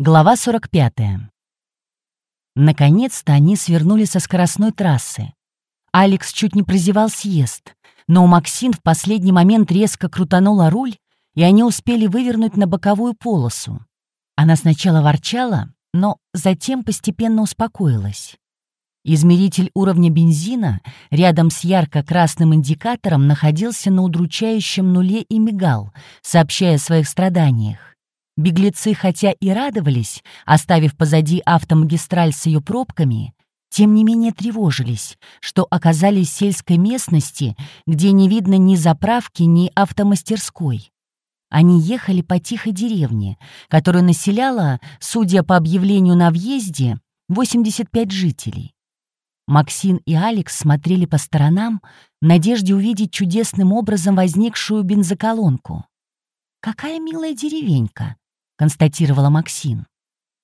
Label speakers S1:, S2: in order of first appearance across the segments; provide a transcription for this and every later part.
S1: Глава 45. Наконец-то они свернули со скоростной трассы. Алекс чуть не прозевал съезд, но Максин в последний момент резко крутанула руль, и они успели вывернуть на боковую полосу. Она сначала ворчала, но затем постепенно успокоилась. Измеритель уровня бензина рядом с ярко-красным индикатором находился на удручающем нуле и мигал, сообщая о своих страданиях. Беглецы, хотя и радовались, оставив позади автомагистраль с ее пробками, тем не менее тревожились, что оказались в сельской местности, где не видно ни заправки, ни автомастерской. Они ехали по тихой деревне, которую населяла, судя по объявлению на въезде, 85 жителей. Максин и Алекс смотрели по сторонам в надежде увидеть чудесным образом возникшую бензоколонку. «Какая милая деревенька!» Констатировала Максин.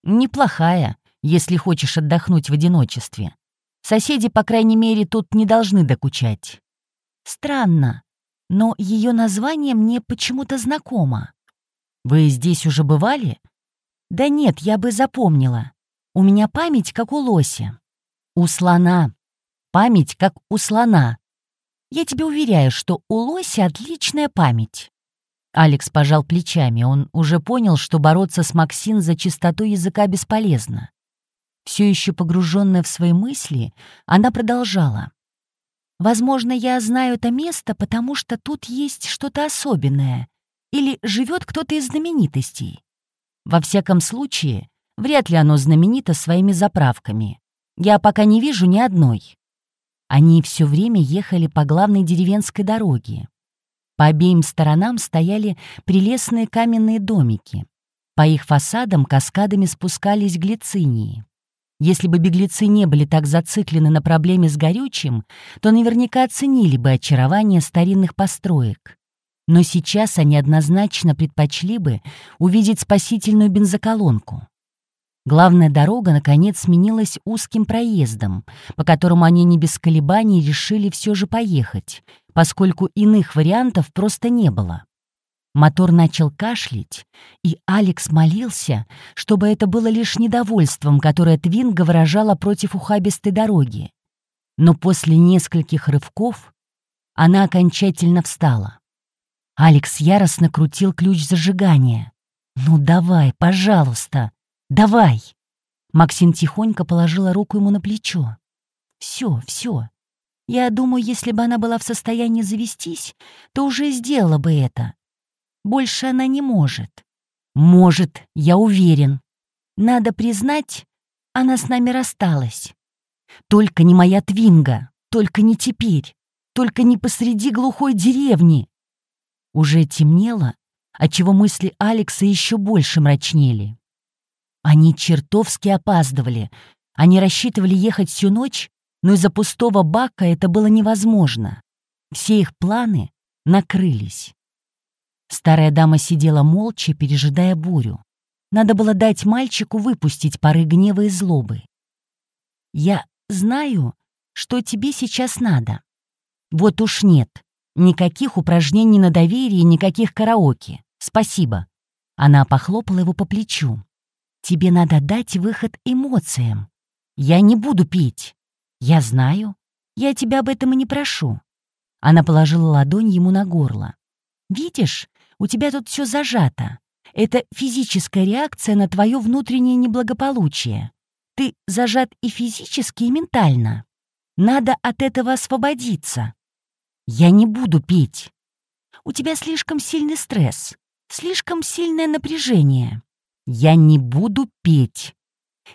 S1: «Неплохая, если хочешь отдохнуть в одиночестве. Соседи, по крайней мере, тут не должны докучать». «Странно, но ее название мне почему-то знакомо». «Вы здесь уже бывали?» «Да нет, я бы запомнила. У меня память, как у лося». «У слона. Память, как у слона. Я тебе уверяю, что у лося отличная память». Алекс пожал плечами. Он уже понял, что бороться с Максин за чистоту языка бесполезно. Все еще погруженная в свои мысли, она продолжала. «Возможно, я знаю это место, потому что тут есть что-то особенное. Или живет кто-то из знаменитостей. Во всяком случае, вряд ли оно знаменито своими заправками. Я пока не вижу ни одной». Они все время ехали по главной деревенской дороге. По обеим сторонам стояли прелестные каменные домики. По их фасадам каскадами спускались глицинии. Если бы беглецы не были так зациклены на проблеме с горючим, то наверняка оценили бы очарование старинных построек. Но сейчас они однозначно предпочли бы увидеть спасительную бензоколонку. Главная дорога, наконец, сменилась узким проездом, по которому они не без колебаний решили все же поехать, поскольку иных вариантов просто не было. Мотор начал кашлять, и Алекс молился, чтобы это было лишь недовольством, которое Твинга выражала против ухабистой дороги. Но после нескольких рывков она окончательно встала. Алекс яростно крутил ключ зажигания. «Ну давай, пожалуйста, давай!» Максим тихонько положила руку ему на плечо. «Все, все, я думаю, если бы она была в состоянии завестись, то уже сделала бы это. Больше она не может. Может, я уверен. Надо признать, она с нами рассталась. Только не моя твинга, только не теперь, только не посреди глухой деревни. Уже темнело, отчего мысли Алекса еще больше мрачнели. Они чертовски опаздывали. Они рассчитывали ехать всю ночь, но из-за пустого бака это было невозможно. Все их планы накрылись. Старая дама сидела молча, пережидая бурю. Надо было дать мальчику выпустить пары гнева и злобы. «Я знаю, что тебе сейчас надо. Вот уж нет. Никаких упражнений на доверие, никаких караоке. Спасибо». Она похлопала его по плечу. «Тебе надо дать выход эмоциям. Я не буду пить. «Я знаю. Я тебя об этом и не прошу». Она положила ладонь ему на горло. «Видишь, у тебя тут все зажато. Это физическая реакция на твое внутреннее неблагополучие. Ты зажат и физически, и ментально. Надо от этого освободиться. Я не буду пить. У тебя слишком сильный стресс, слишком сильное напряжение. Я не буду петь.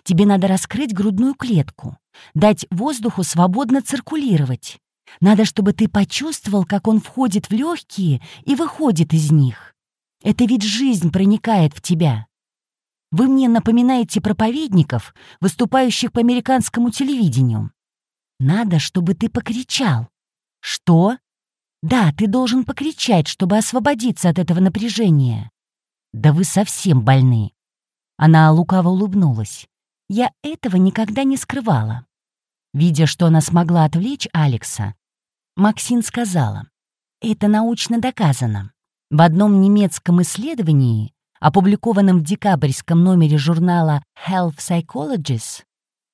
S1: Тебе надо раскрыть грудную клетку, дать воздуху свободно циркулировать. Надо, чтобы ты почувствовал, как он входит в легкие и выходит из них. Это ведь жизнь проникает в тебя. Вы мне напоминаете проповедников, выступающих по американскому телевидению. Надо, чтобы ты покричал. Что? Да, ты должен покричать, чтобы освободиться от этого напряжения. Да вы совсем больны. Она лукаво улыбнулась. Я этого никогда не скрывала. Видя, что она смогла отвлечь Алекса, Максин сказала, «Это научно доказано. В одном немецком исследовании опубликованном в декабрьском номере журнала Health Psychologist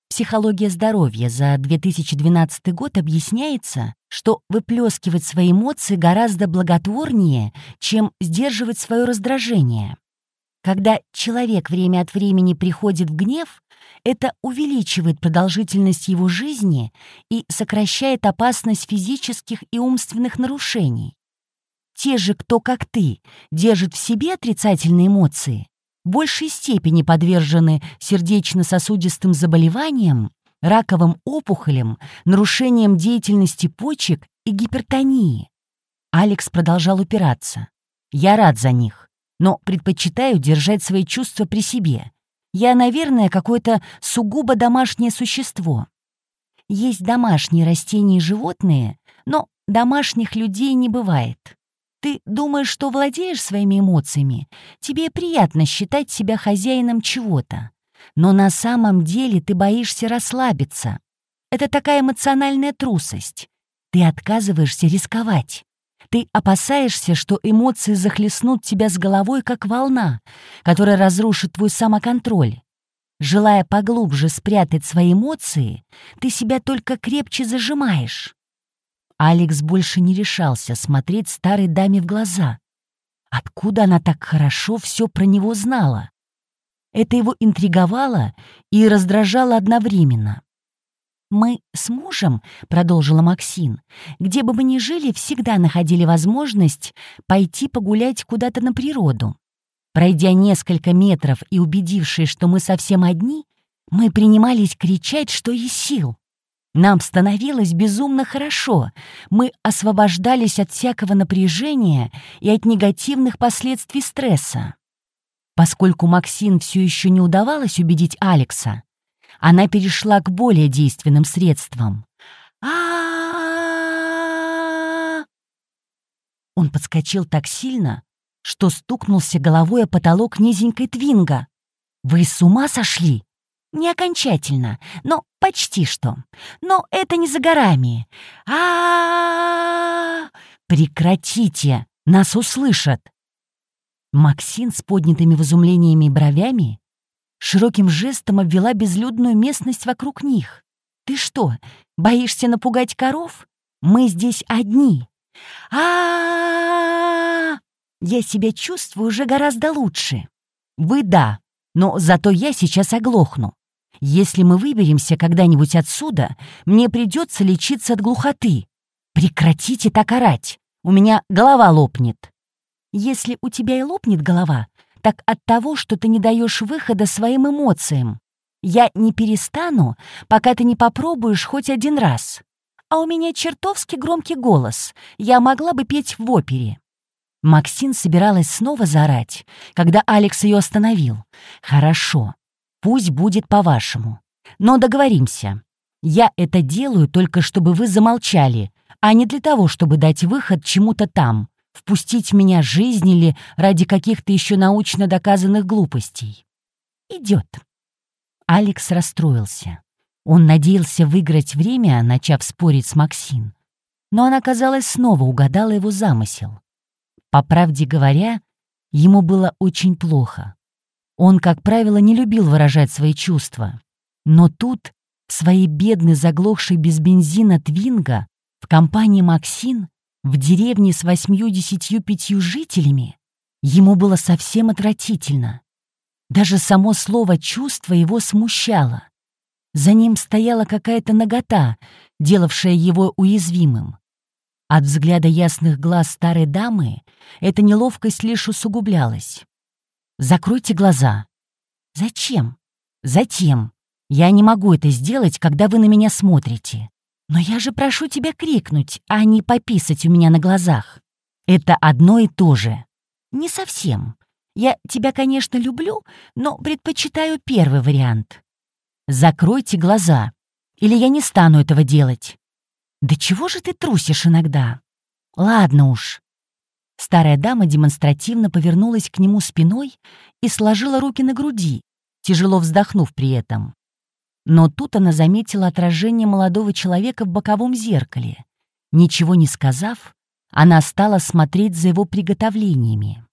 S1: «Психология здоровья» за 2012 год объясняется, что выплескивать свои эмоции гораздо благотворнее, чем сдерживать свое раздражение. Когда человек время от времени приходит в гнев, это увеличивает продолжительность его жизни и сокращает опасность физических и умственных нарушений. Те же, кто, как ты, держит в себе отрицательные эмоции, в большей степени подвержены сердечно-сосудистым заболеваниям, раковым опухолям, нарушениям деятельности почек и гипертонии. Алекс продолжал упираться. «Я рад за них, но предпочитаю держать свои чувства при себе. Я, наверное, какое-то сугубо домашнее существо. Есть домашние растения и животные, но домашних людей не бывает. Ты думаешь, что владеешь своими эмоциями? Тебе приятно считать себя хозяином чего-то. Но на самом деле ты боишься расслабиться. Это такая эмоциональная трусость. Ты отказываешься рисковать. Ты опасаешься, что эмоции захлестнут тебя с головой, как волна, которая разрушит твой самоконтроль. Желая поглубже спрятать свои эмоции, ты себя только крепче зажимаешь. Алекс больше не решался смотреть старой даме в глаза. Откуда она так хорошо все про него знала? Это его интриговало и раздражало одновременно. «Мы с мужем, — продолжила Максин, — где бы мы ни жили, всегда находили возможность пойти погулять куда-то на природу. Пройдя несколько метров и убедившись, что мы совсем одни, мы принимались кричать, что есть сил. Нам становилось безумно хорошо. Мы освобождались от всякого напряжения и от негативных последствий стресса. Поскольку Максин все еще не удавалось убедить Алекса, она перешла к более действенным средствам. а Он подскочил так сильно, что стукнулся головой о потолок низенькой твинга. «Вы с ума сошли?» Не окончательно, но почти что. Но это не за горами. а Прекратите! Нас услышат!» Максин с поднятыми в изумлениями бровями широким жестом обвела безлюдную местность вокруг них. «Ты что, боишься напугать коров? Мы здесь одни. а Я себя чувствую уже гораздо лучше. Вы да, но зато я сейчас оглохну. Если мы выберемся когда-нибудь отсюда, мне придется лечиться от глухоты. Прекратите так орать, у меня голова лопнет. Если у тебя и лопнет голова, так от того, что ты не даешь выхода своим эмоциям. Я не перестану, пока ты не попробуешь хоть один раз. А у меня чертовски громкий голос, я могла бы петь в опере. Максин собиралась снова заорать, когда Алекс ее остановил. «Хорошо, Пусть будет по-вашему. Но договоримся. Я это делаю только чтобы вы замолчали, а не для того, чтобы дать выход чему-то там, впустить в меня жизнь или ради каких-то еще научно доказанных глупостей. Идет. Алекс расстроился. Он надеялся выиграть время, начав спорить с Максин. Но она, казалось, снова угадала его замысел. По правде говоря, ему было очень плохо. Он, как правило, не любил выражать свои чувства. Но тут, в своей бедной заглохшей без бензина Твинга, в компании Максин, в деревне с восьмью-десятью пятью жителями, ему было совсем отвратительно. Даже само слово «чувство» его смущало. За ним стояла какая-то нагота, делавшая его уязвимым. От взгляда ясных глаз старой дамы эта неловкость лишь усугублялась. Закройте глаза. Зачем? Затем. Я не могу это сделать, когда вы на меня смотрите. Но я же прошу тебя крикнуть, а не пописать у меня на глазах. Это одно и то же. Не совсем. Я тебя, конечно, люблю, но предпочитаю первый вариант. Закройте глаза, или я не стану этого делать. Да чего же ты трусишь иногда? Ладно уж, Старая дама демонстративно повернулась к нему спиной и сложила руки на груди, тяжело вздохнув при этом. Но тут она заметила отражение молодого человека в боковом зеркале. Ничего не сказав, она стала смотреть за его приготовлениями.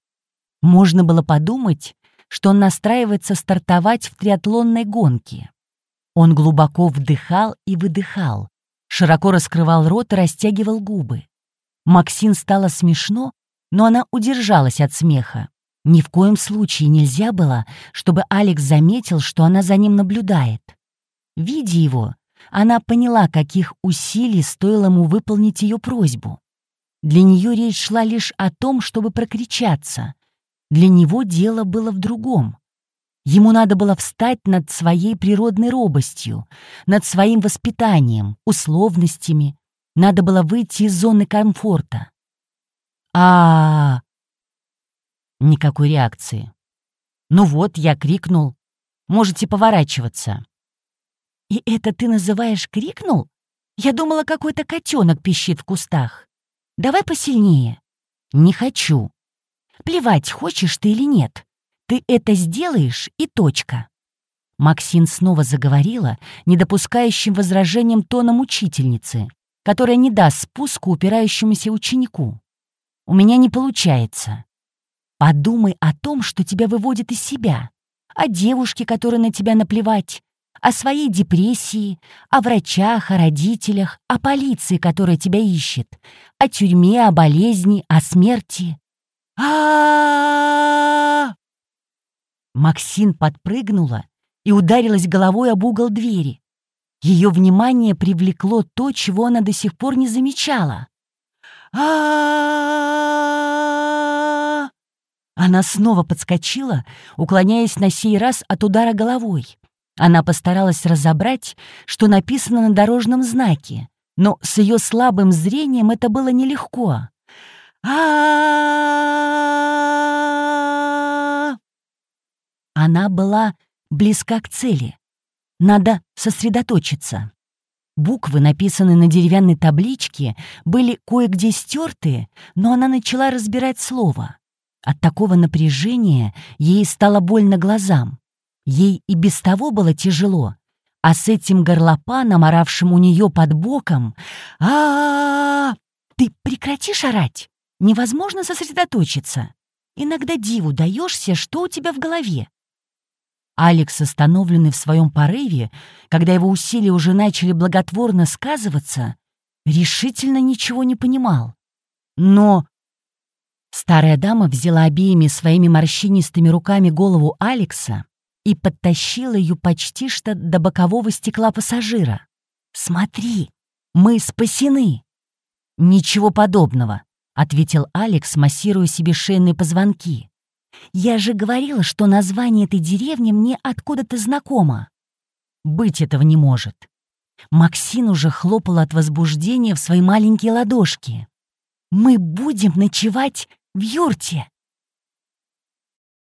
S1: Можно было подумать, что он настраивается стартовать в триатлонной гонке. Он глубоко вдыхал и выдыхал, широко раскрывал рот и растягивал губы. Максин стало смешно, но она удержалась от смеха. Ни в коем случае нельзя было, чтобы Алекс заметил, что она за ним наблюдает. Видя его, она поняла, каких усилий стоило ему выполнить ее просьбу. Для нее речь шла лишь о том, чтобы прокричаться. Для него дело было в другом. Ему надо было встать над своей природной робостью, над своим воспитанием, условностями. Надо было выйти из зоны комфорта. а, -а, -а Никакой реакции. Ну вот, я крикнул. Можете поворачиваться. «И это ты называешь крикнул? Я думала, какой-то котенок пищит в кустах. Давай посильнее». «Не хочу». «Плевать, хочешь ты или нет. Ты это сделаешь и точка». Максин снова заговорила, не допускающим возражением тоном учительницы, которая не даст спуску упирающемуся ученику. «У меня не получается. Подумай о том, что тебя выводит из себя, о девушке, которой на тебя наплевать, о своей депрессии, о врачах, о родителях, о полиции, которая тебя ищет, о тюрьме, о болезни, о смерти. а Максин подпрыгнула и ударилась головой об угол двери. Ее внимание привлекло то, чего она до сих пор не замечала. а она снова подскочила, уклоняясь на сей раз от удара головой. Она постаралась разобрать, что написано на дорожном знаке, но с ее слабым зрением это было нелегко. а Она была близка к цели. Надо сосредоточиться. Буквы, написанные на деревянной табличке, были кое-где стертые, но она начала разбирать слово. От такого напряжения ей стало больно глазам. Ей и без того было тяжело, а с этим горлопаном, оравшим у нее под боком, а, Ты прекратишь орать? Невозможно сосредоточиться. Иногда диву даешься, что у тебя в голове. Алекс, остановленный в своем порыве, когда его усилия уже начали благотворно сказываться, решительно ничего не понимал. Но Старая дама взяла обеими своими морщинистыми руками голову Алекса и подтащила ее почти что до бокового стекла пассажира. «Смотри, мы спасены!» «Ничего подобного», — ответил Алекс, массируя себе шейные позвонки. «Я же говорила, что название этой деревни мне откуда-то знакомо». «Быть этого не может». Максин уже хлопал от возбуждения в свои маленькие ладошки. «Мы будем ночевать в юрте.